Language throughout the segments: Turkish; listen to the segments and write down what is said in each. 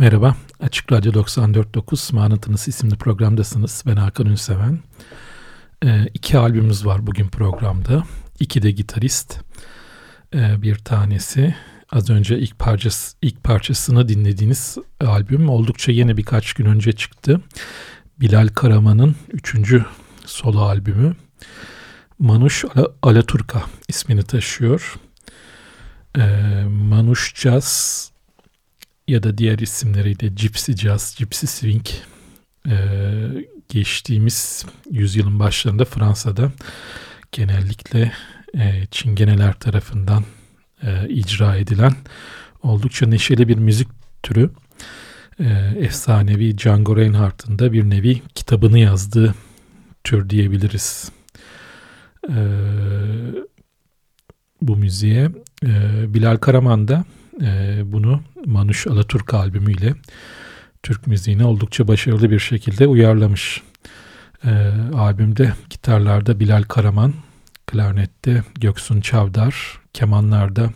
Merhaba, Açık Radyo 94.9 Manıtınız isimli programdasınız. Ben Hakan Ünseven. Ee, iki albümümüz var bugün programda. İki de gitarist. Ee, bir tanesi az önce ilk parçası ilk parçasını dinlediğiniz albüm oldukça yeni birkaç gün önce çıktı. Bilal Karaman'ın üçüncü solo albümü. Manuş Alaturka ismini taşıyor. Ee, Manuş Jazz ya da diğer isimleriyle Gypsy Jazz, Gypsy Swing e, geçtiğimiz yüzyılın başlarında Fransa'da genellikle e, Çingeneler tarafından e, icra edilen oldukça neşeli bir müzik türü. E, efsanevi Django Reinhardt'ın da bir nevi kitabını yazdığı tür diyebiliriz. E, bu müziğe e, Bilal Karaman da e, bunu Manuş Alaturk albümüyle Türk müziğine oldukça başarılı bir şekilde uyarlamış. E, albümde gitarlarda Bilal Karaman, klarnette Göksun Çavdar, kemanlarda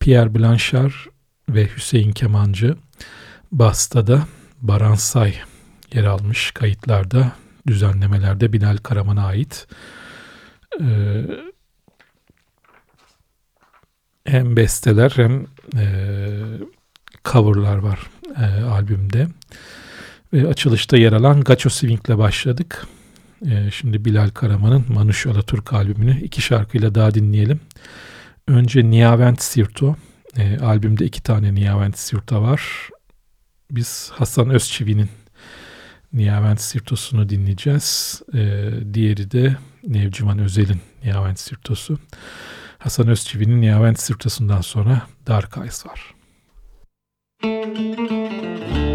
Pierre Blanchard ve Hüseyin Kemancı, basta da Baran yer almış kayıtlarda, düzenlemelerde Bilal Karaman'a ait. Ee, hem besteler hem coverlar var e, albümde. Ve açılışta yer alan Gacho Swing ile başladık. E, şimdi Bilal Karaman'ın Manuş Alaturk albümünü iki şarkıyla daha dinleyelim. Önce Niavent Sirto. E, albümde iki tane Niavent Sirto var. Biz Hasan Özçivi'nin Nihavent Sirtos'unu dinleyeceğiz. Ee, diğeri de Nevciman Özel'in Nihavent Sirtosu. Hasan Özçivi'nin Nihavent Sirtosu'ndan sonra Dark Eyes var. Müzik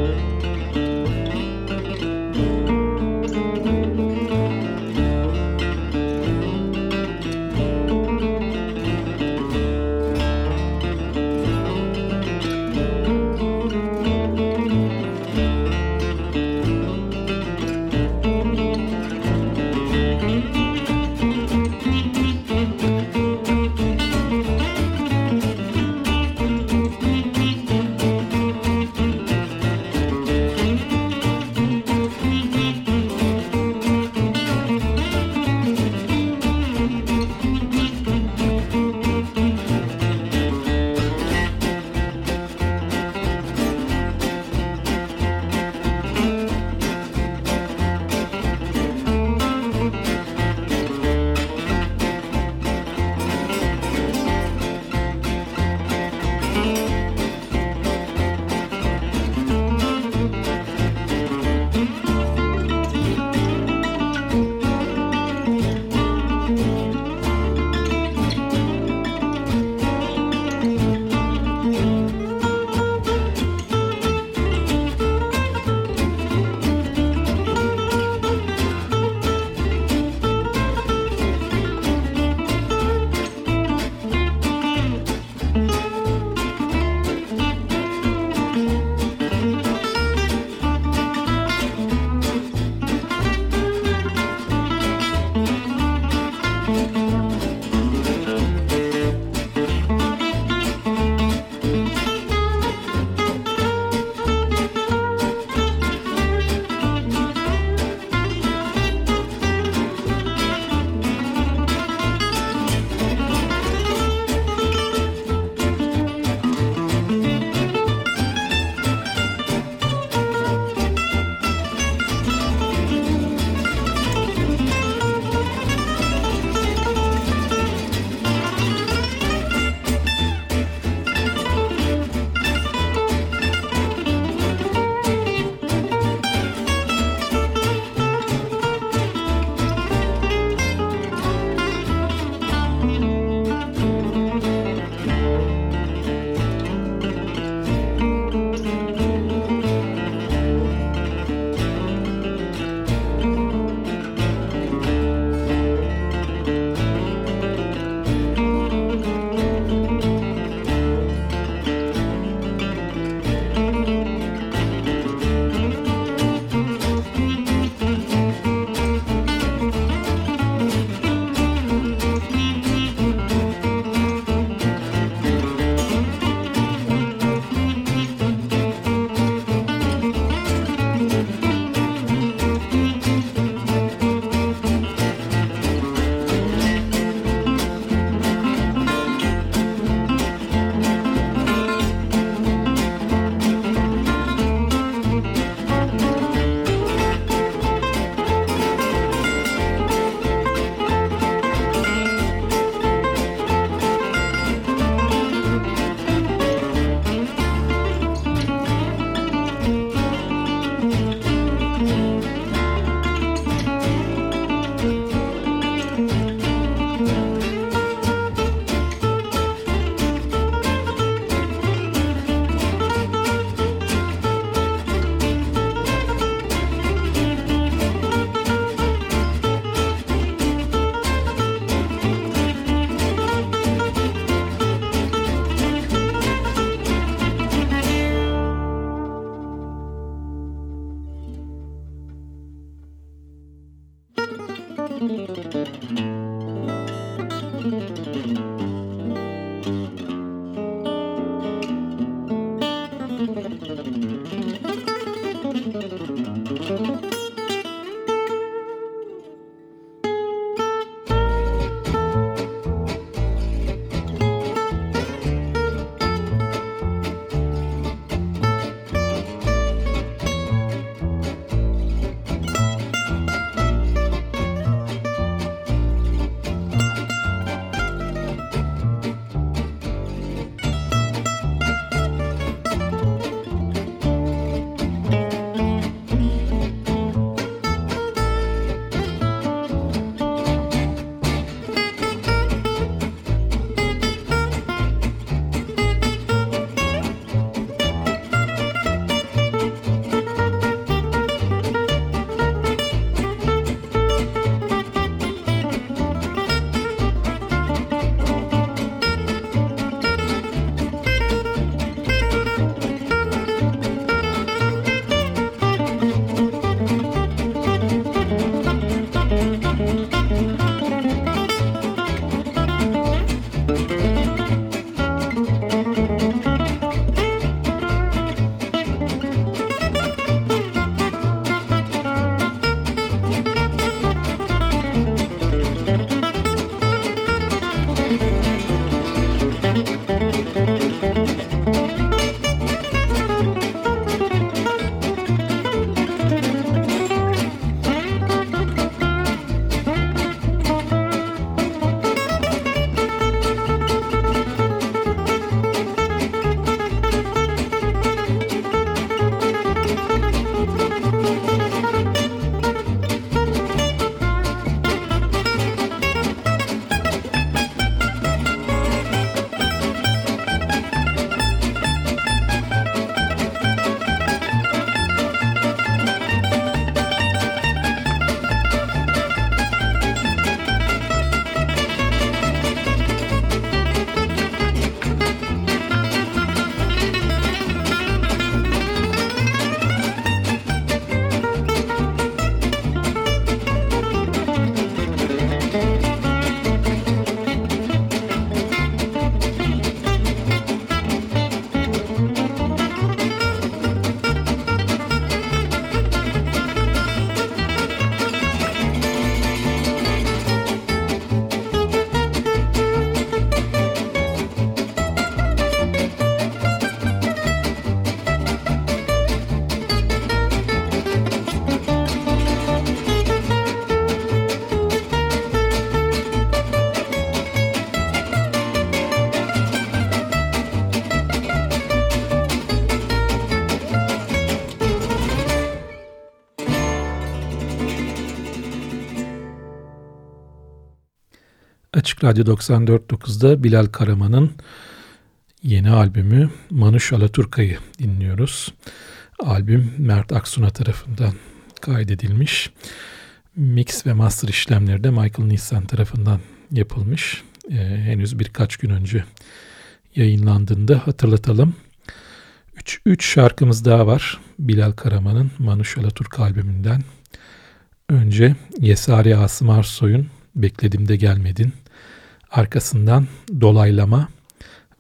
Radyo 94.9'da Bilal Karaman'ın yeni albümü Manuş Alaturka'yı dinliyoruz. Albüm Mert Aksuna tarafından kaydedilmiş. Mix ve master işlemleri de Michael Nisan tarafından yapılmış. Ee, henüz birkaç gün önce yayınlandığında hatırlatalım. Üç, üç şarkımız daha var. Bilal Karaman'ın Manuş Alaturka albümünden. Önce Yesari Asım Arsoy'un Bekledimde Gelmedin. Arkasından Dolaylama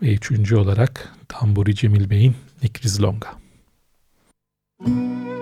ve üçüncü olarak Tamburi Cemil Bey'in Nikriz Longa. Müzik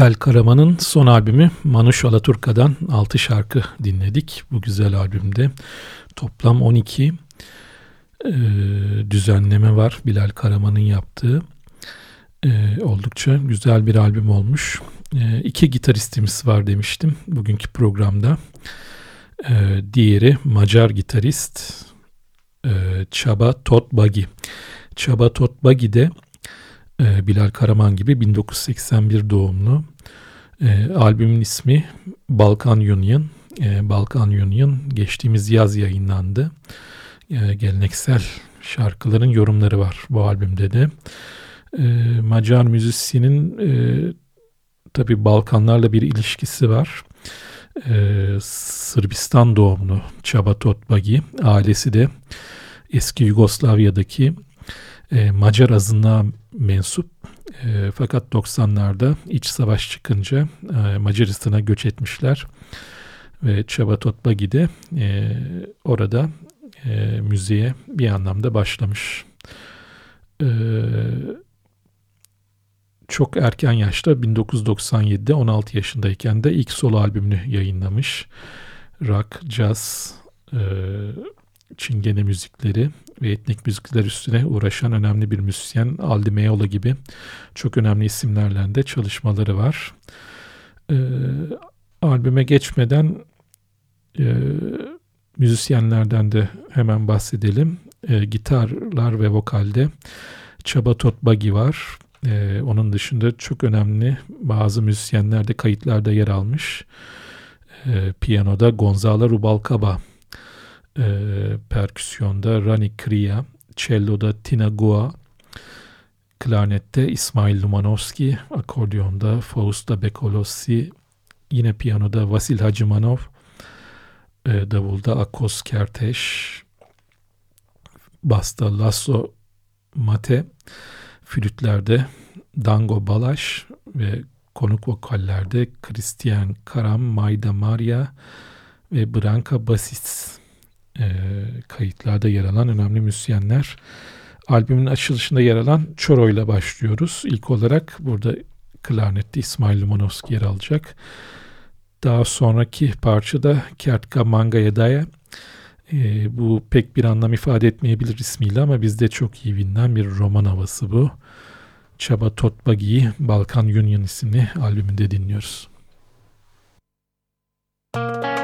Bilal Karaman'ın son albümü Manuş Alaturka'dan 6 şarkı dinledik. Bu güzel albümde toplam 12 e, düzenleme var Bilal Karaman'ın yaptığı. E, oldukça güzel bir albüm olmuş. E, iki gitaristimiz var demiştim bugünkü programda. E, diğeri Macar gitarist e, Çaba Totbagi. Çaba Totbagi de e, Bilal Karaman gibi 1981 doğumlu. E, albümün ismi Balkan Union. E, Balkan Union geçtiğimiz yaz yayınlandı. E, geleneksel şarkıların yorumları var bu albümde de. E, Macar müzisyenin e, tabi Balkanlarla bir ilişkisi var. E, Sırbistan doğumlu Çaba Totbagi. Ailesi de eski Yugoslavya'daki e, Macar azınlığa mensup. E, fakat 90'larda iç savaş çıkınca e, Macaristan'a göç etmişler. Ve Çaba Totbagi de e, orada müziğe bir anlamda başlamış. Çok erken yaşta 1997'de 16 yaşındayken de ilk solo albümünü yayınlamış. Rock, jazz, e, çingene müzikleri ve etnik müzikler üstüne uğraşan önemli bir müzisyen Aldi Meola gibi çok önemli isimlerle de çalışmaları var. E, albüme geçmeden e, müzisyenlerden de hemen bahsedelim. E, gitarlar ve vokalde Çaba Totbagi var. E, onun dışında çok önemli bazı müzisyenler de kayıtlarda yer almış. E, piyanoda Gonzalo Rubalcaba e, perküsyonda Rani Kriya, cello'da Tina Gua, klarnette İsmail Lumanovski, akordiyonda Fausta Bekolossi, yine piyanoda Vasil Hacimanov, e, davulda Akos Kerteş, basta Lasso Mate, flütlerde Dango Balaş ve konuk vokallerde Christian Karam, Mayda Maria ve Branka Basis e, kayıtlarda yer alan önemli müzisyenler. Albümün açılışında yer alan Çoro ile başlıyoruz. İlk olarak burada klarnette İsmail Lumanovski yer alacak. Daha sonraki parçada Kertka Mangayadaya e, bu pek bir anlam ifade etmeyebilir ismiyle ama bizde çok iyi bilinen bir roman havası bu. Çaba Totbagi'yi Balkan Union isimli albümünde dinliyoruz. Müzik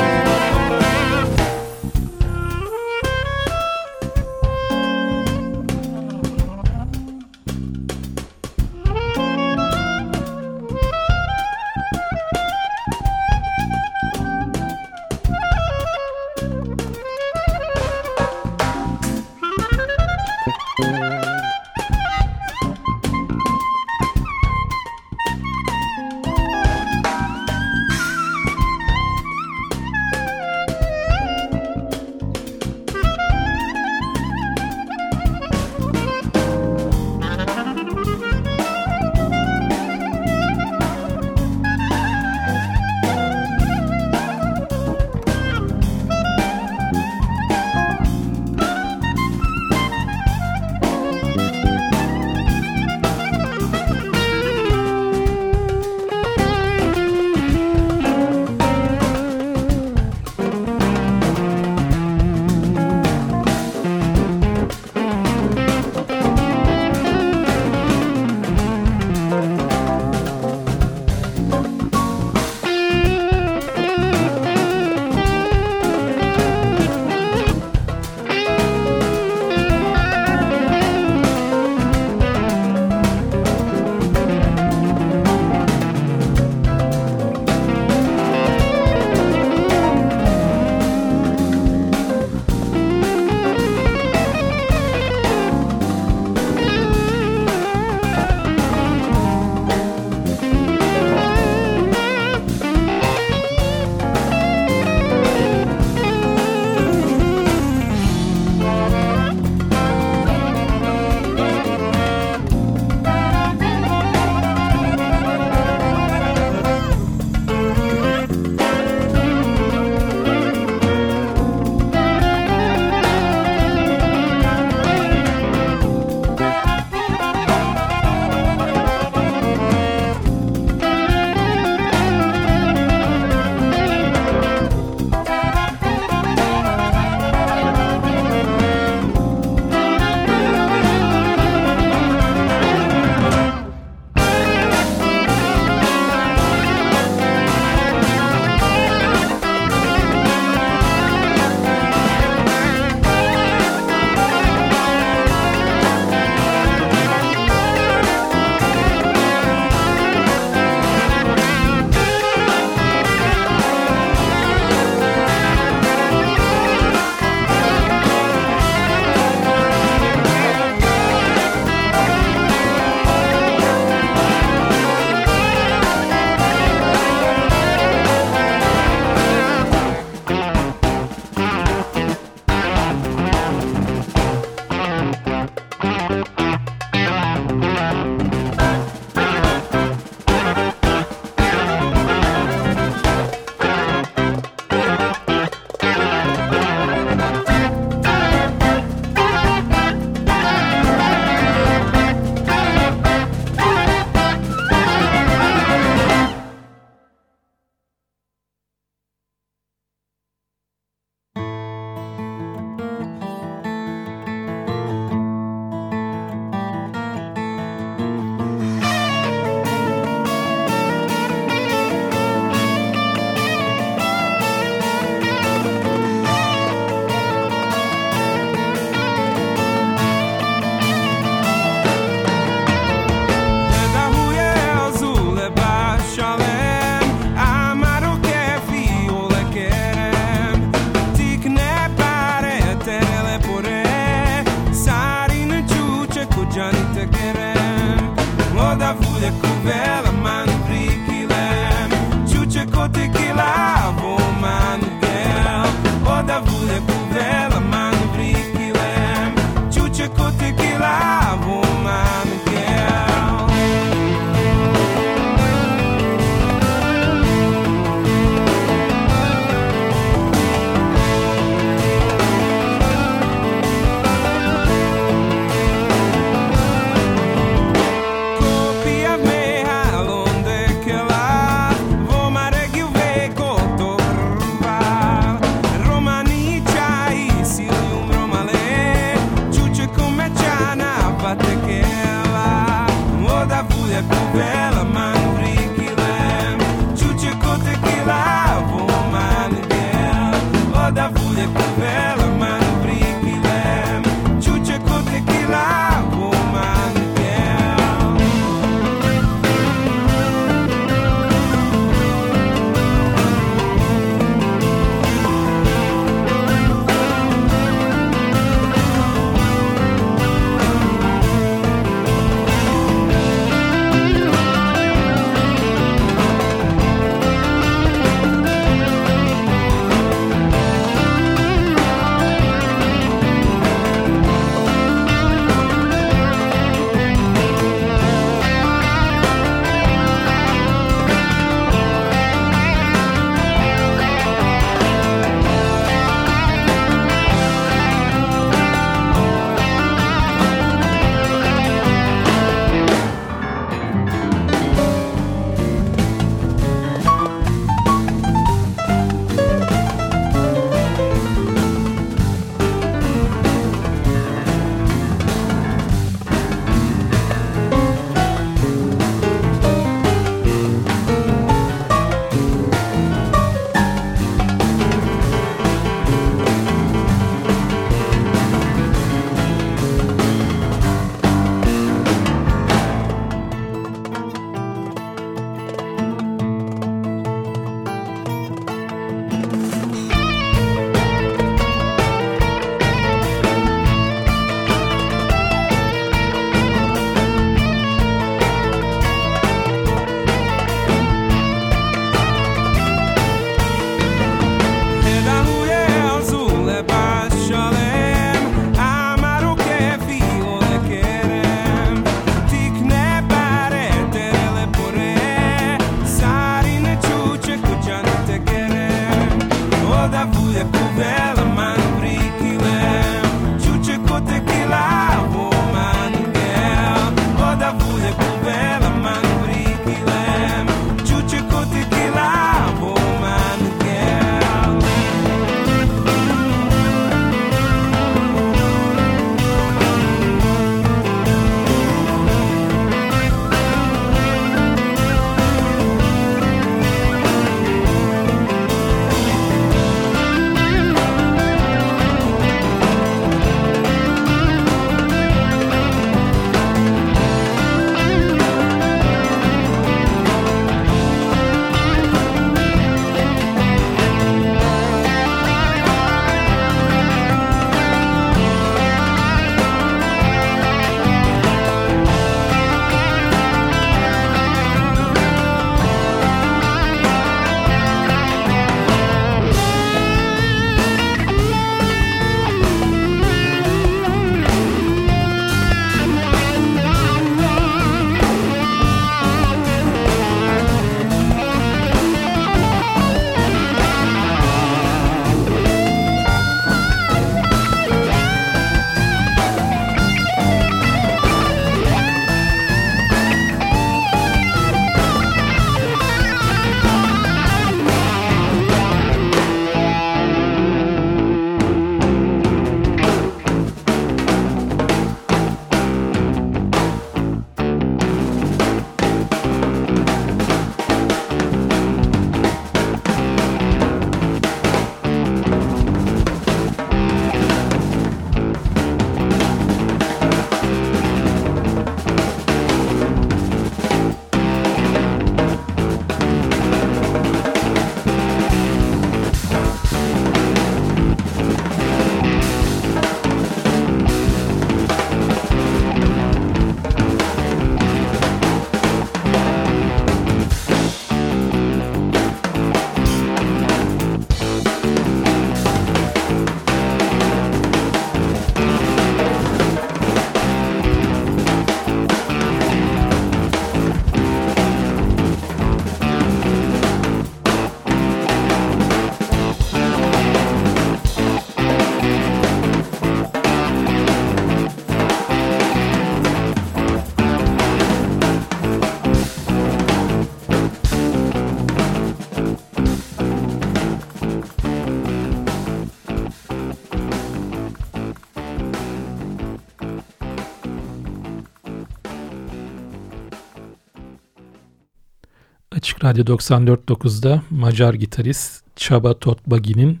Açık Radyo 94.9'da Macar gitarist Csaba Totbagi'nin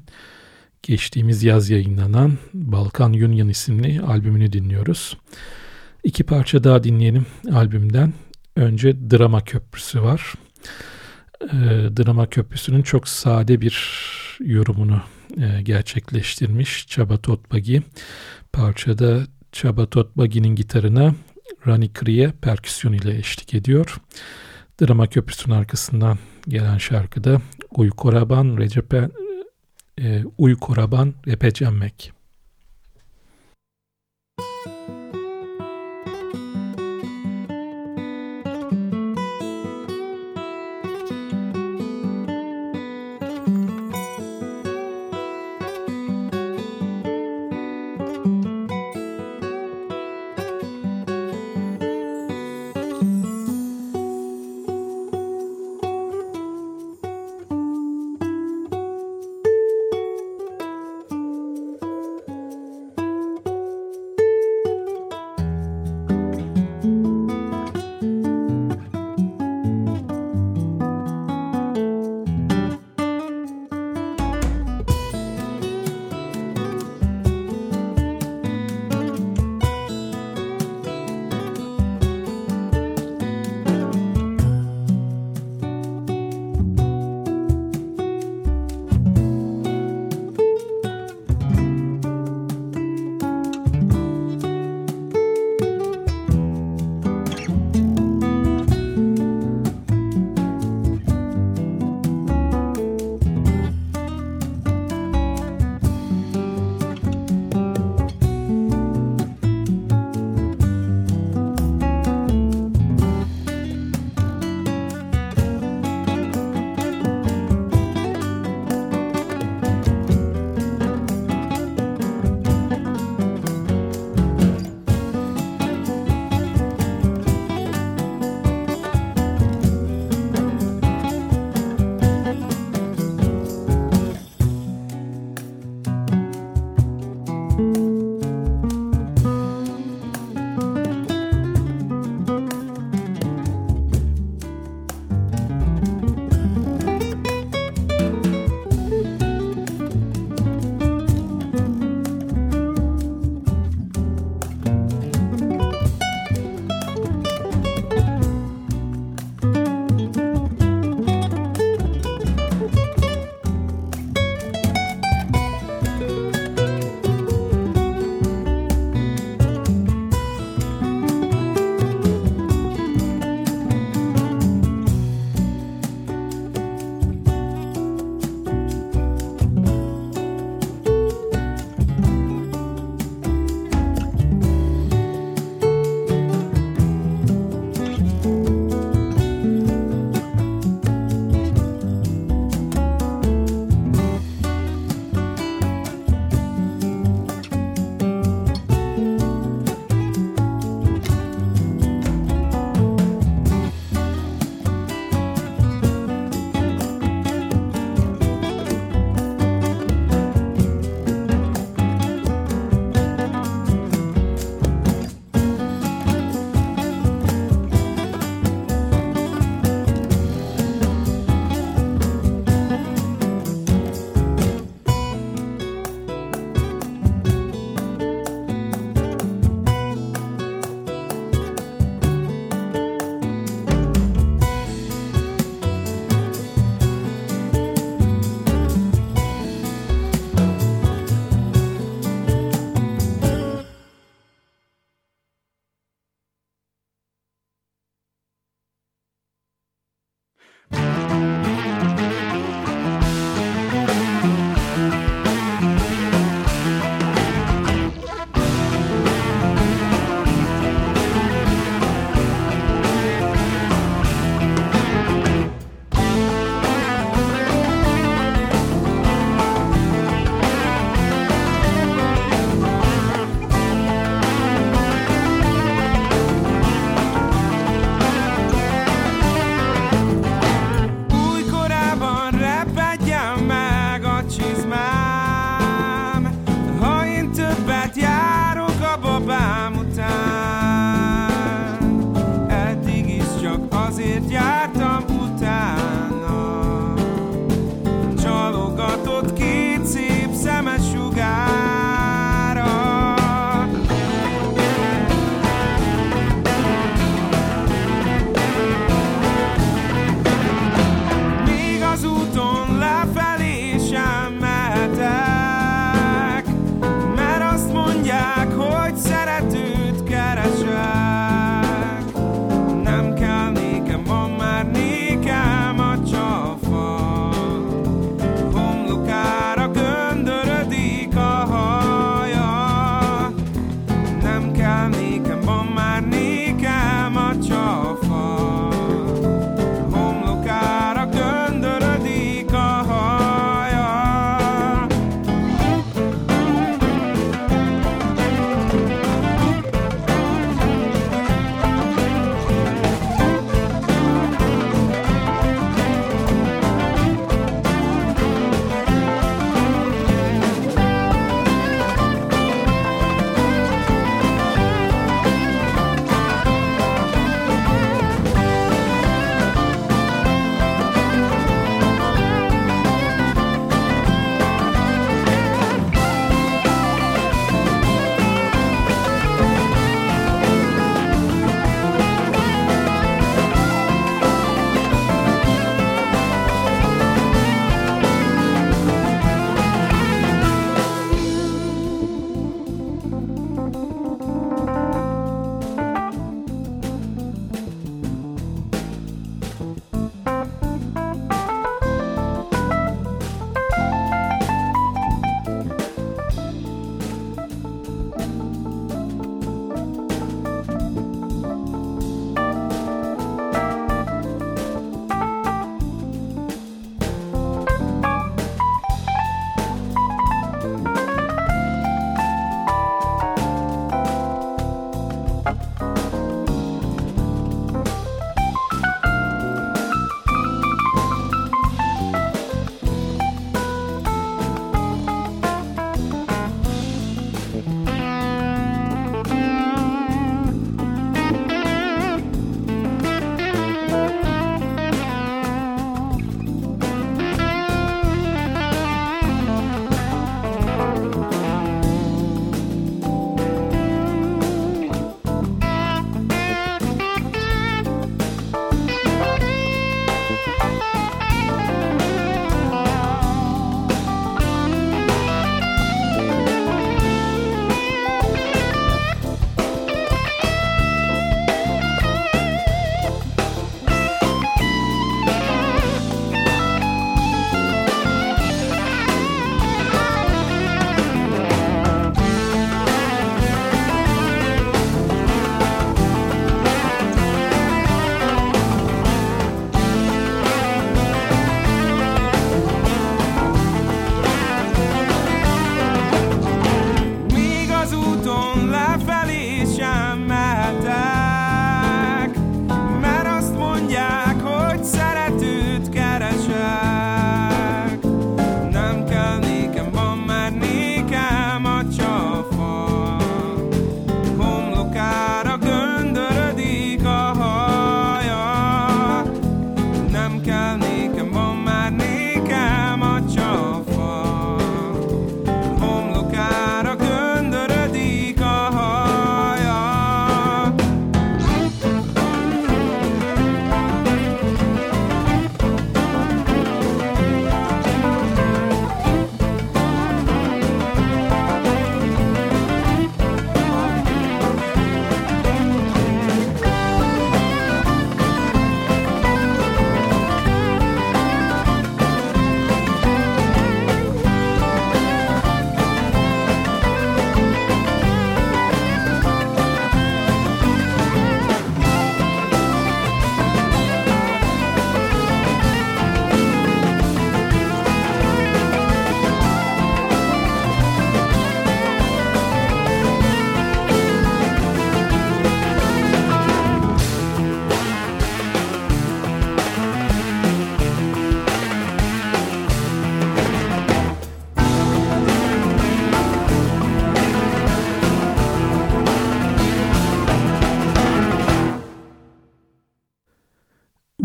geçtiğimiz yaz yayınlanan Balkan Union isimli albümünü dinliyoruz. İki parça daha dinleyelim albümden. Önce Drama Köprüsü var. E, Drama Köprüsü'nün çok sade bir yorumunu e, gerçekleştirmiş Csaba Totbagi. Parçada Csaba Totbagi'nin gitarına Rani Kriye perküsyon ile eşlik ediyor. Drama Köprüsü'nün arkasından gelen şarkıda Uy Koraban, Recepe, e, Uy Koraban,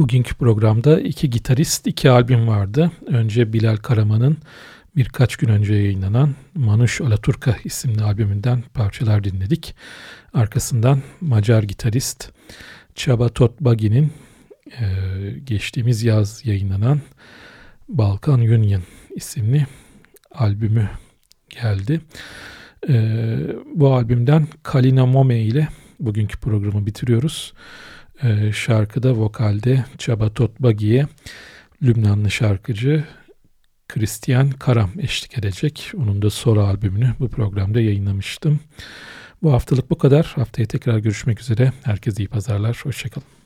Bugünkü programda iki gitarist, iki albüm vardı. Önce Bilal Karaman'ın birkaç gün önce yayınlanan Manuş Alaturka isimli albümünden parçalar dinledik. Arkasından Macar gitarist Csaba Totbagi'nin e, geçtiğimiz yaz yayınlanan Balkan Union isimli albümü geldi. E, bu albümden Kalina Mome ile bugünkü programı bitiriyoruz. E, şarkıda vokalde Csaba Totbagi'ye Lübnanlı şarkıcı Christian Karam eşlik edecek. Onun da solo albümünü bu programda yayınlamıştım. Bu haftalık bu kadar. Haftaya tekrar görüşmek üzere. Herkese iyi pazarlar. Hoşçakalın.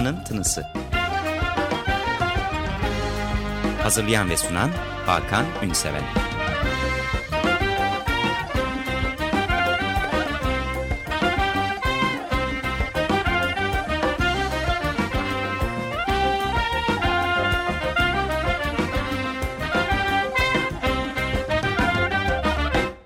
Sma'nın Tınısı. Hazırlayan ve sunan Hakan Ünseven.